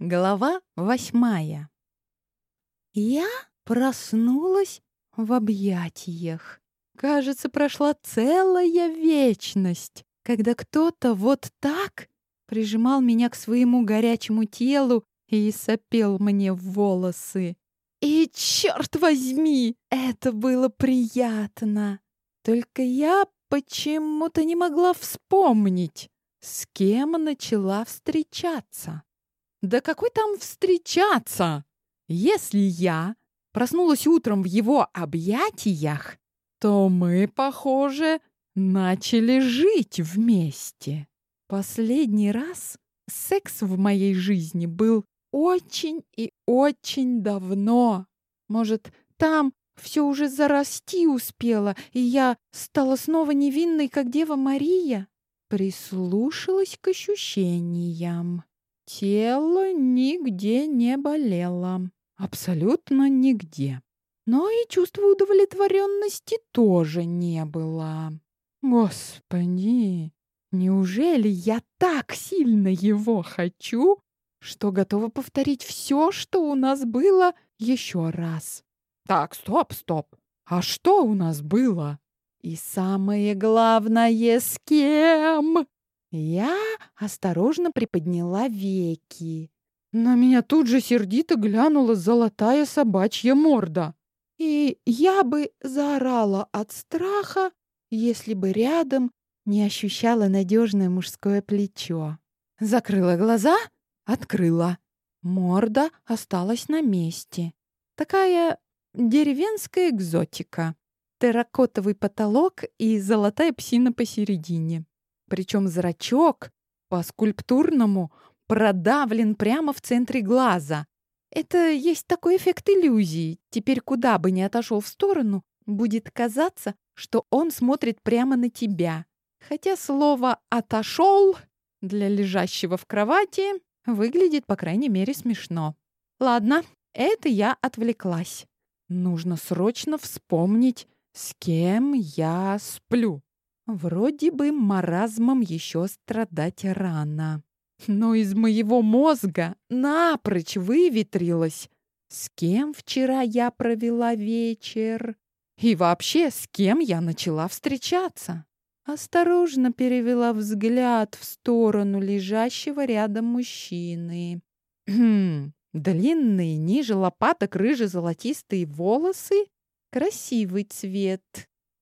Глава восьмая. Я проснулась в объятиях. Кажется, прошла целая вечность, когда кто-то вот так прижимал меня к своему горячему телу и сопел мне в волосы. И, черт возьми, это было приятно. Только я почему-то не могла вспомнить, с кем начала встречаться. Да какой там встречаться? Если я проснулась утром в его объятиях, то мы, похоже, начали жить вместе. Последний раз секс в моей жизни был очень и очень давно. Может, там все уже зарасти успело, и я стала снова невинной, как Дева Мария? Прислушалась к ощущениям. Тело нигде не болело. Абсолютно нигде. Но и чувства удовлетворенности тоже не было. Господи, неужели я так сильно его хочу, что готова повторить все, что у нас было, еще раз? Так, стоп, стоп. А что у нас было? И самое главное, с кем? Я осторожно приподняла веки. На меня тут же сердито глянула золотая собачья морда. И я бы заорала от страха, если бы рядом не ощущала надежное мужское плечо. Закрыла глаза, открыла. Морда осталась на месте. Такая деревенская экзотика. Терракотовый потолок и золотая псина посередине. Причем зрачок по скульптурному продавлен прямо в центре глаза. Это есть такой эффект иллюзии. Теперь куда бы ни отошел в сторону, будет казаться, что он смотрит прямо на тебя. Хотя слово «отошел» для лежащего в кровати выглядит, по крайней мере, смешно. Ладно, это я отвлеклась. Нужно срочно вспомнить, с кем я сплю. Вроде бы маразмом еще страдать рано. Но из моего мозга напрочь выветрилось. С кем вчера я провела вечер? И вообще, с кем я начала встречаться? Осторожно перевела взгляд в сторону лежащего рядом мужчины. Хм, длинные, ниже лопаток рыже-золотистые волосы. Красивый цвет.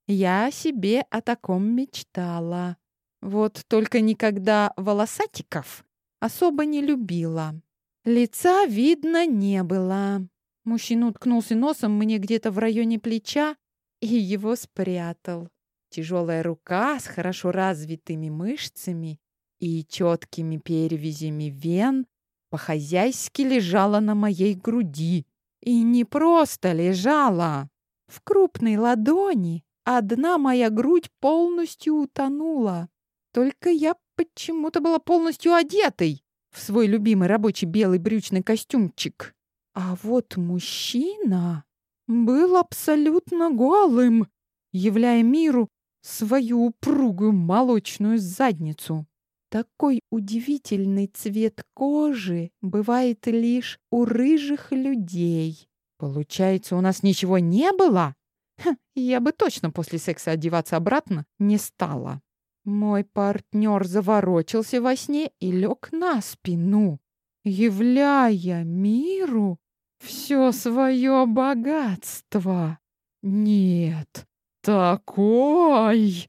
Я себе о таком мечтала. Вот только никогда волосатиков особо не любила. Лица видно не было. Мужчина уткнулся носом мне где-то в районе плеча и его спрятал. Тяжелая рука с хорошо развитыми мышцами и четкими перевязями вен по-хозяйски лежала на моей груди. И не просто лежала. В крупной ладони Одна моя грудь полностью утонула. Только я почему-то была полностью одетой в свой любимый рабочий белый брючный костюмчик. А вот мужчина был абсолютно голым, являя миру свою упругую молочную задницу. Такой удивительный цвет кожи бывает лишь у рыжих людей. Получается, у нас ничего не было? Ха, я бы точно после секса одеваться обратно не стала. Мой партнер заворочился во сне и лег на спину, являя миру все свое богатство. Нет, такой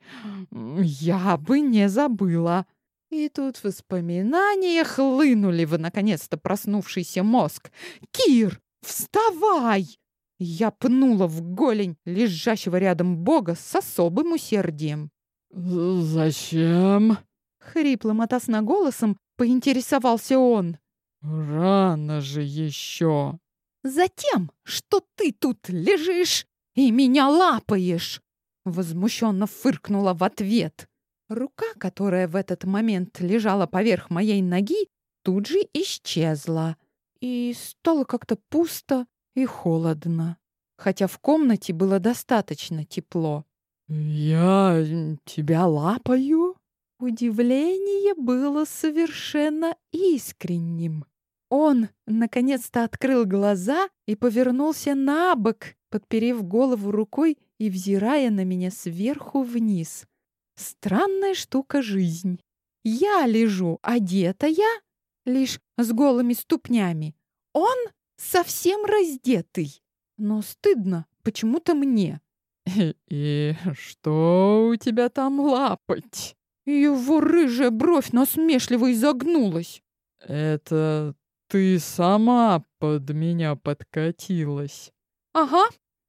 я бы не забыла. И тут воспоминания хлынули в наконец-то проснувшийся мозг. «Кир, вставай!» Я пнула в голень лежащего рядом бога с особым усердием. «Зачем?» Хриплым от голосом поинтересовался он. «Рано же еще!» «Затем, что ты тут лежишь и меня лапаешь!» Возмущенно фыркнула в ответ. Рука, которая в этот момент лежала поверх моей ноги, тут же исчезла. И стало как-то пусто и холодно, хотя в комнате было достаточно тепло. «Я тебя лапаю?» Удивление было совершенно искренним. Он наконец-то открыл глаза и повернулся на бок, подперев голову рукой и взирая на меня сверху вниз. Странная штука жизнь. Я лежу одетая, лишь с голыми ступнями. Он совсем раздетый. Но стыдно почему-то мне. «И что у тебя там лапать?» Его рыжая бровь насмешливо изогнулась. «Это ты сама под меня подкатилась». «Ага,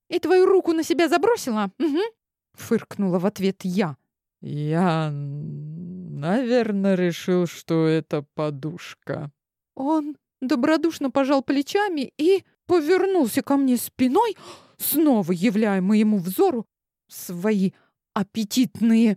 и твою руку на себя забросила?» угу. Фыркнула в ответ я. «Я, наверное, решил, что это подушка». Он добродушно пожал плечами и повернулся ко мне спиной, снова являя моему взору свои аппетитные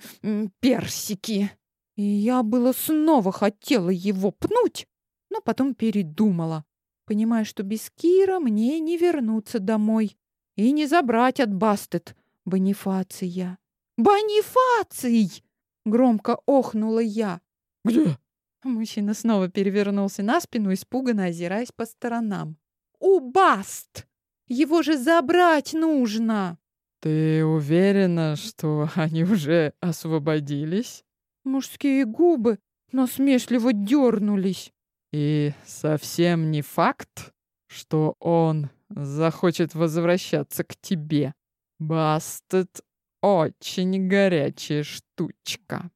персики. И я было снова хотела его пнуть, но потом передумала, понимая, что без Кира мне не вернуться домой и не забрать от Бастет Бонифация. «Бонифаций!» — громко охнула я. «Где?» Мужчина снова перевернулся на спину, испуганно озираясь по сторонам. «У Баст! Его же забрать нужно!» «Ты уверена, что они уже освободились?» Мужские губы насмешливо дернулись. «И совсем не факт, что он захочет возвращаться к тебе. Бастет очень горячая штучка».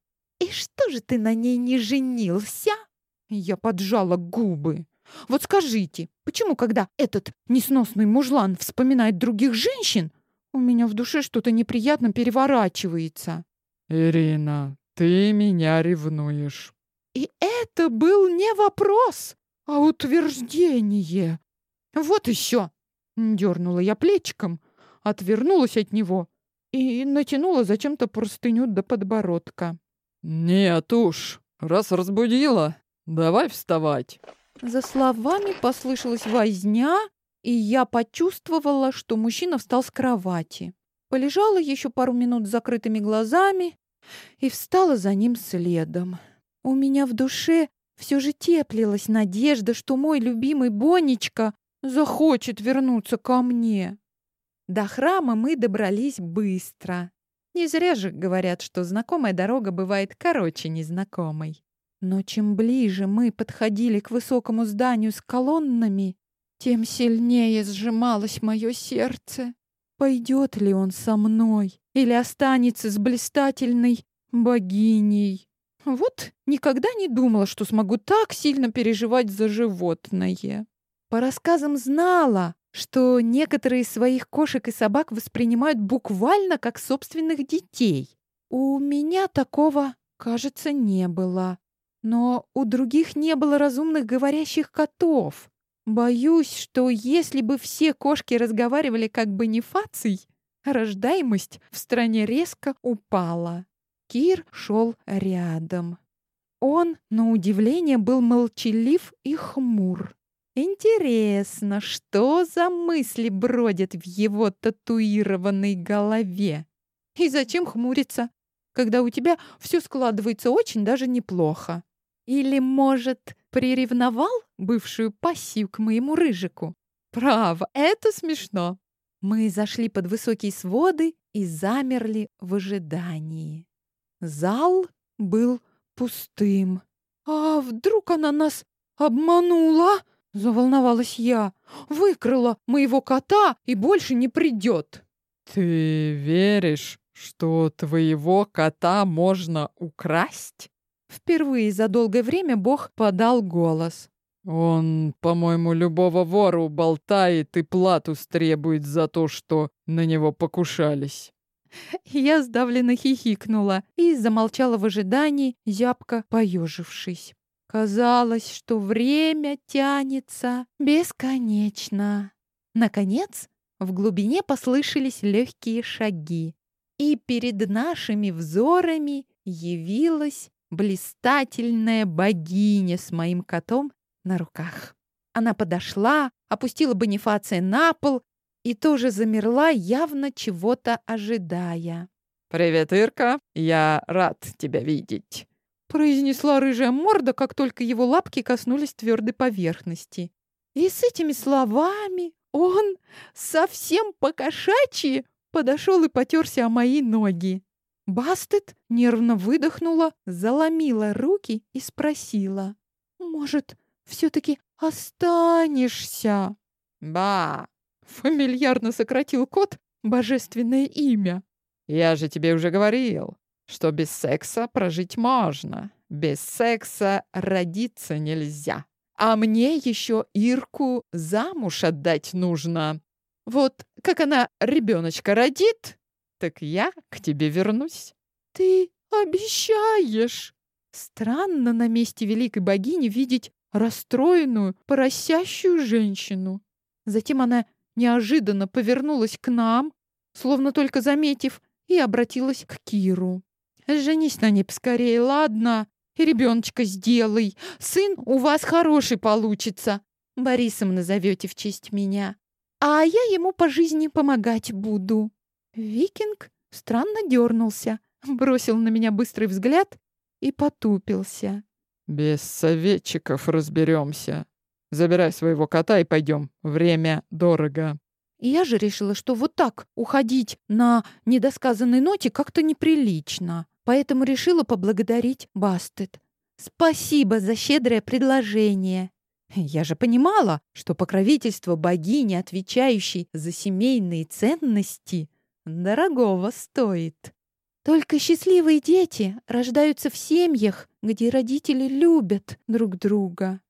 «И что же ты на ней не женился?» Я поджала губы. «Вот скажите, почему, когда этот несносный мужлан вспоминает других женщин, у меня в душе что-то неприятно переворачивается. Ирина, ты меня ревнуешь. И это был не вопрос, а утверждение. Вот еще. Дернула я плечиком, отвернулась от него и натянула зачем-то простыню до подбородка. Нет уж, раз разбудила, давай вставать. За словами послышалась возня, и я почувствовала, что мужчина встал с кровати. Полежала еще пару минут с закрытыми глазами и встала за ним следом. У меня в душе все же теплилась надежда, что мой любимый Бонечка захочет вернуться ко мне. До храма мы добрались быстро. Не зря же говорят, что знакомая дорога бывает короче незнакомой. Но чем ближе мы подходили к высокому зданию с колоннами, тем сильнее сжималось мое сердце. Пойдет ли он со мной или останется с блистательной богиней? Вот никогда не думала, что смогу так сильно переживать за животное. По рассказам знала, что некоторые своих кошек и собак воспринимают буквально как собственных детей. У меня такого, кажется, не было. Но у других не было разумных говорящих котов. Боюсь, что если бы все кошки разговаривали как Бонифаций, рождаемость в стране резко упала. Кир шел рядом. Он, на удивление, был молчалив и хмур. Интересно, что за мысли бродят в его татуированной голове? И зачем хмуриться, когда у тебя все складывается очень даже неплохо? Или, может, приревновал бывшую пассию к моему рыжику? Право, это смешно. Мы зашли под высокие своды и замерли в ожидании. Зал был пустым. «А вдруг она нас обманула?» — заволновалась я. «Выкрала моего кота и больше не придет». «Ты веришь, что твоего кота можно украсть?» Впервые за долгое время Бог подал голос. «Он, по-моему, любого вору болтает и плату стребует за то, что на него покушались». Я сдавленно хихикнула и замолчала в ожидании, зябко поежившись. Казалось, что время тянется бесконечно. Наконец, в глубине послышались легкие шаги, и перед нашими взорами явилась блистательная богиня с моим котом на руках. Она подошла, опустила Бонифация на пол и тоже замерла, явно чего-то ожидая. «Привет, Ирка! Я рад тебя видеть!» Произнесла рыжая морда, как только его лапки коснулись твердой поверхности. И с этими словами он совсем по-кошачьи подошел и потерся о мои ноги. Бастет нервно выдохнула, заломила руки и спросила. «Может, все-таки останешься?» «Ба!» — фамильярно сократил кот божественное имя. «Я же тебе уже говорил, что без секса прожить можно, без секса родиться нельзя. А мне еще Ирку замуж отдать нужно. Вот как она ребеночка родит, так я к тебе вернусь. Ты обещаешь? Странно на месте великой богини видеть расстроенную, поросящую женщину. Затем она неожиданно повернулась к нам, словно только заметив, и обратилась к Киру. «Женись на ней поскорее, ладно? И ребеночка сделай. Сын у вас хороший получится. Борисом назовете в честь меня. А я ему по жизни помогать буду». Викинг странно дернулся, бросил на меня быстрый взгляд и потупился. «Без советчиков разберемся. Забирай своего кота и пойдем. Время дорого». И я же решила, что вот так уходить на недосказанной ноте как-то неприлично. Поэтому решила поблагодарить Бастет. Спасибо за щедрое предложение. Я же понимала, что покровительство богини, отвечающей за семейные ценности, дорогого стоит. Только счастливые дети рождаются в семьях, где родители любят друг друга.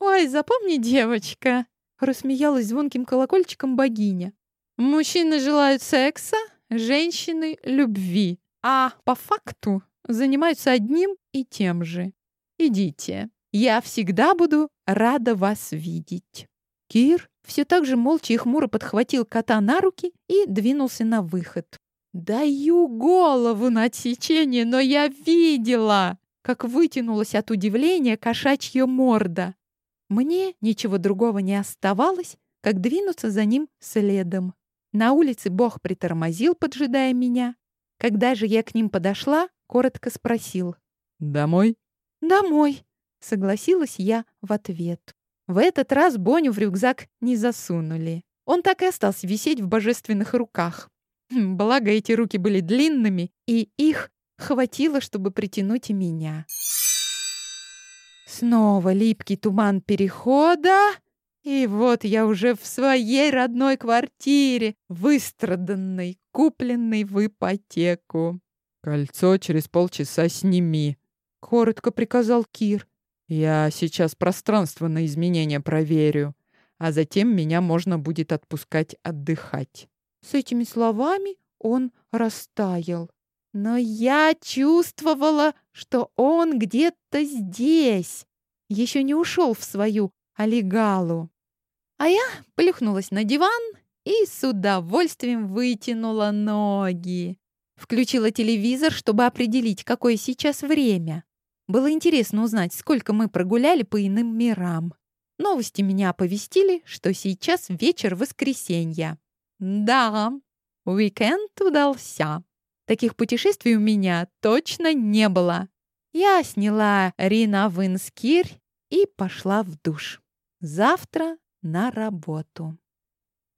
«Ой, запомни, девочка!» — рассмеялась звонким колокольчиком богиня. «Мужчины желают секса, женщины — любви, а по факту занимаются одним и тем же. Идите, я всегда буду рада вас видеть». Кир все так же молча и хмуро подхватил кота на руки и двинулся на выход. «Даю голову на отсечение, но я видела!» как вытянулась от удивления кошачья морда. Мне ничего другого не оставалось, как двинуться за ним следом. На улице Бог притормозил, поджидая меня. Когда же я к ним подошла, коротко спросил. «Домой?» «Домой», — согласилась я в ответ. В этот раз Боню в рюкзак не засунули. Он так и остался висеть в божественных руках. Хм, благо, эти руки были длинными, и их хватило, чтобы притянуть и меня. Снова липкий туман перехода. И вот я уже в своей родной квартире, выстраданной, купленной в ипотеку. «Кольцо через полчаса сними», — коротко приказал Кир. «Я сейчас пространство на изменения проверю, а затем меня можно будет отпускать отдыхать». С этими словами он растаял. Но я чувствовала, что он где-то здесь, еще не ушел в свою олигалу. А я плюхнулась на диван и с удовольствием вытянула ноги. Включила телевизор, чтобы определить, какое сейчас время. Было интересно узнать, сколько мы прогуляли по иным мирам. Новости меня оповестили, что сейчас вечер воскресенья. Да, уикенд удался. Таких путешествий у меня точно не было. Я сняла Рина в Инскирь и пошла в душ. Завтра на работу.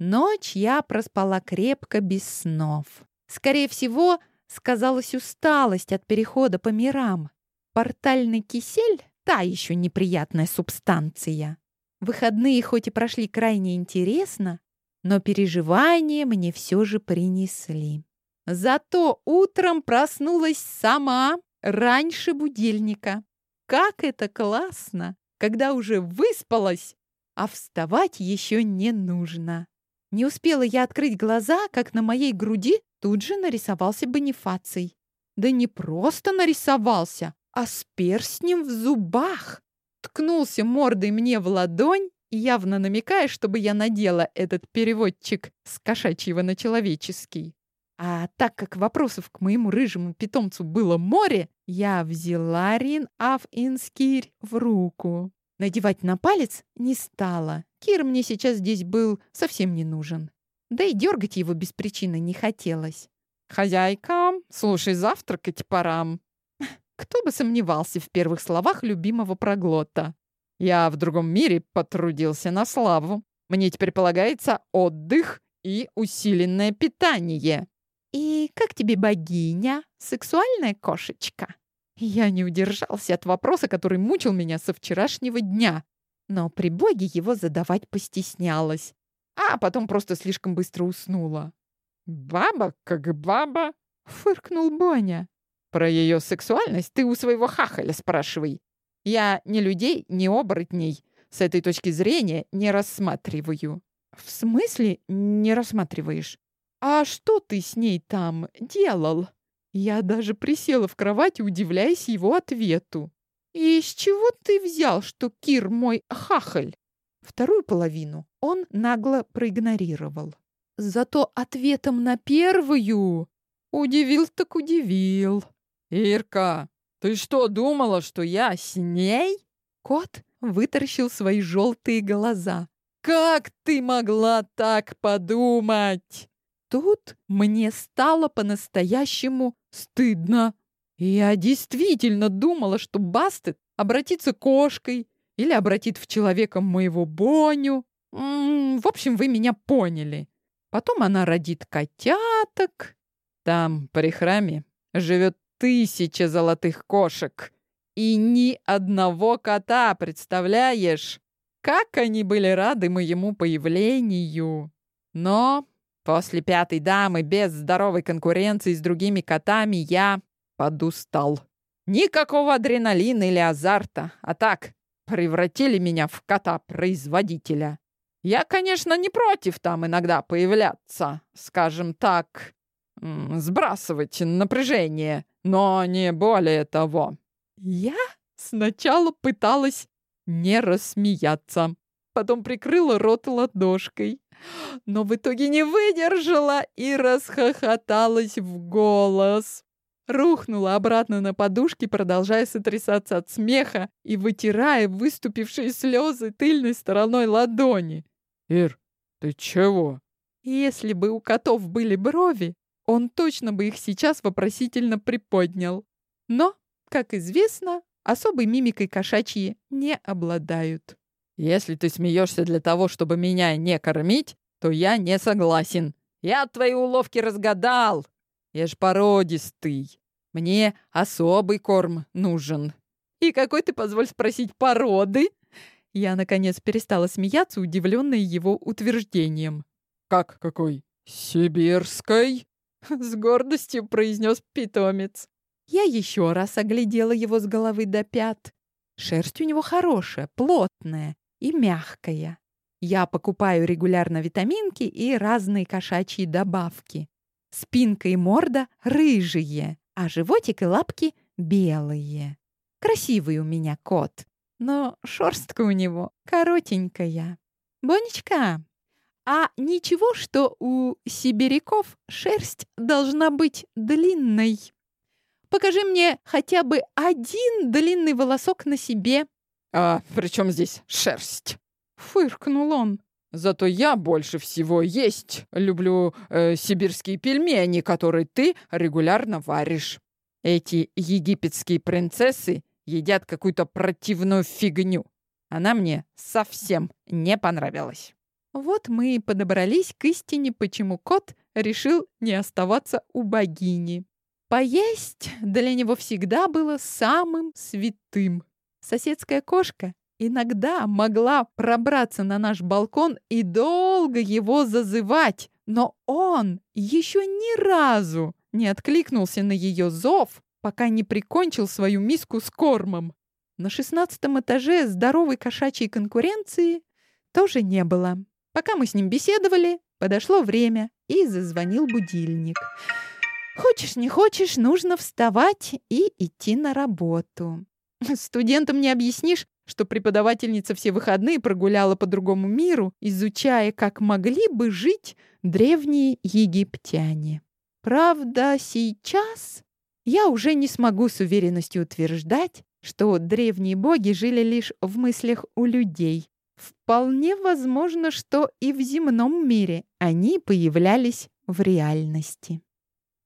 Ночь я проспала крепко, без снов. Скорее всего, сказалась усталость от перехода по мирам. Портальный кисель — та еще неприятная субстанция. Выходные хоть и прошли крайне интересно, но переживания мне все же принесли. Зато утром проснулась сама раньше будильника. Как это классно, когда уже выспалась, а вставать еще не нужно. Не успела я открыть глаза, как на моей груди тут же нарисовался Бонифаций. Да не просто нарисовался, а с перстнем в зубах. Ткнулся мордой мне в ладонь, явно намекая, чтобы я надела этот переводчик с кошачьего на человеческий. А так как вопросов к моему рыжему питомцу было море, я взяла Рин Аф Инскирь в руку. Надевать на палец не стала. Кир мне сейчас здесь был совсем не нужен. Да и дергать его без причины не хотелось. «Хозяйка, слушай, завтракать пора». Кто бы сомневался в первых словах любимого проглота. Я в другом мире потрудился на славу. Мне теперь полагается отдых и усиленное питание. «И как тебе богиня? Сексуальная кошечка?» Я не удержался от вопроса, который мучил меня со вчерашнего дня, но при боге его задавать постеснялась, а потом просто слишком быстро уснула. «Баба как баба!» — фыркнул Боня. «Про ее сексуальность ты у своего хахаля спрашивай. Я ни людей, ни оборотней с этой точки зрения не рассматриваю». «В смысле не рассматриваешь? А что ты с ней там делал?» Я даже присела в кровати, удивляясь его ответу. «И из чего ты взял, что Кир мой хахаль?» Вторую половину он нагло проигнорировал. Зато ответом на первую удивил так удивил. «Ирка, ты что, думала, что я с ней?» Кот вытаращил свои желтые глаза. «Как ты могла так подумать?» Тут мне стало по-настоящему стыдно. Я действительно думала, что Бастет обратится кошкой или обратит в человека моего Боню. М -м, в общем, вы меня поняли. Потом она родит котяток. Там, при храме, живет тысяча золотых кошек. И ни одного кота, представляешь? Как они были рады моему появлению. Но после пятой дамы без здоровой конкуренции с другими котами я подустал. Никакого адреналина или азарта, а так превратили меня в кота-производителя. Я, конечно, не против там иногда появляться, скажем так, сбрасывать напряжение, но не более того. Я сначала пыталась не рассмеяться, потом прикрыла рот ладошкой, но в итоге не выдержала и расхохоталась в голос. Рухнула обратно на подушки, продолжая сотрясаться от смеха и вытирая выступившие слезы тыльной стороной ладони. «Ир, ты чего?» Если бы у котов были брови, он точно бы их сейчас вопросительно приподнял. Но, как известно, особой мимикой кошачьи не обладают. «Если ты смеешься для того, чтобы меня не кормить, то я не согласен. Я твои уловки разгадал. Я ж породистый. Мне особый корм нужен. И какой ты, позволь спросить, породы?» Я, наконец, перестала смеяться, удивленная его утверждением. «Как какой? Сибирской?» С гордостью произнес питомец. Я еще раз оглядела его с головы до пят. Шерсть у него хорошая, плотная и мягкая. Я покупаю регулярно витаминки и разные кошачьи добавки. Спинка и морда рыжие, а животик и лапки белые. Красивый у меня кот но шерстка у него коротенькая. Бонечка, а ничего, что у сибиряков шерсть должна быть длинной? Покажи мне хотя бы один длинный волосок на себе. А при чем здесь шерсть? Фыркнул он. Зато я больше всего есть люблю э, сибирские пельмени, которые ты регулярно варишь. Эти египетские принцессы едят какую-то противную фигню. Она мне совсем не понравилась. Вот мы и подобрались к истине, почему кот решил не оставаться у богини. Поесть для него всегда было самым святым. Соседская кошка иногда могла пробраться на наш балкон и долго его зазывать, но он еще ни разу не откликнулся на ее зов пока не прикончил свою миску с кормом. На шестнадцатом этаже здоровой кошачьей конкуренции тоже не было. Пока мы с ним беседовали, подошло время, и зазвонил будильник. Хочешь, не хочешь, нужно вставать и идти на работу. Студентам не объяснишь, что преподавательница все выходные прогуляла по другому миру, изучая, как могли бы жить древние египтяне. Правда, сейчас я уже не смогу с уверенностью утверждать, что древние боги жили лишь в мыслях у людей. Вполне возможно, что и в земном мире они появлялись в реальности.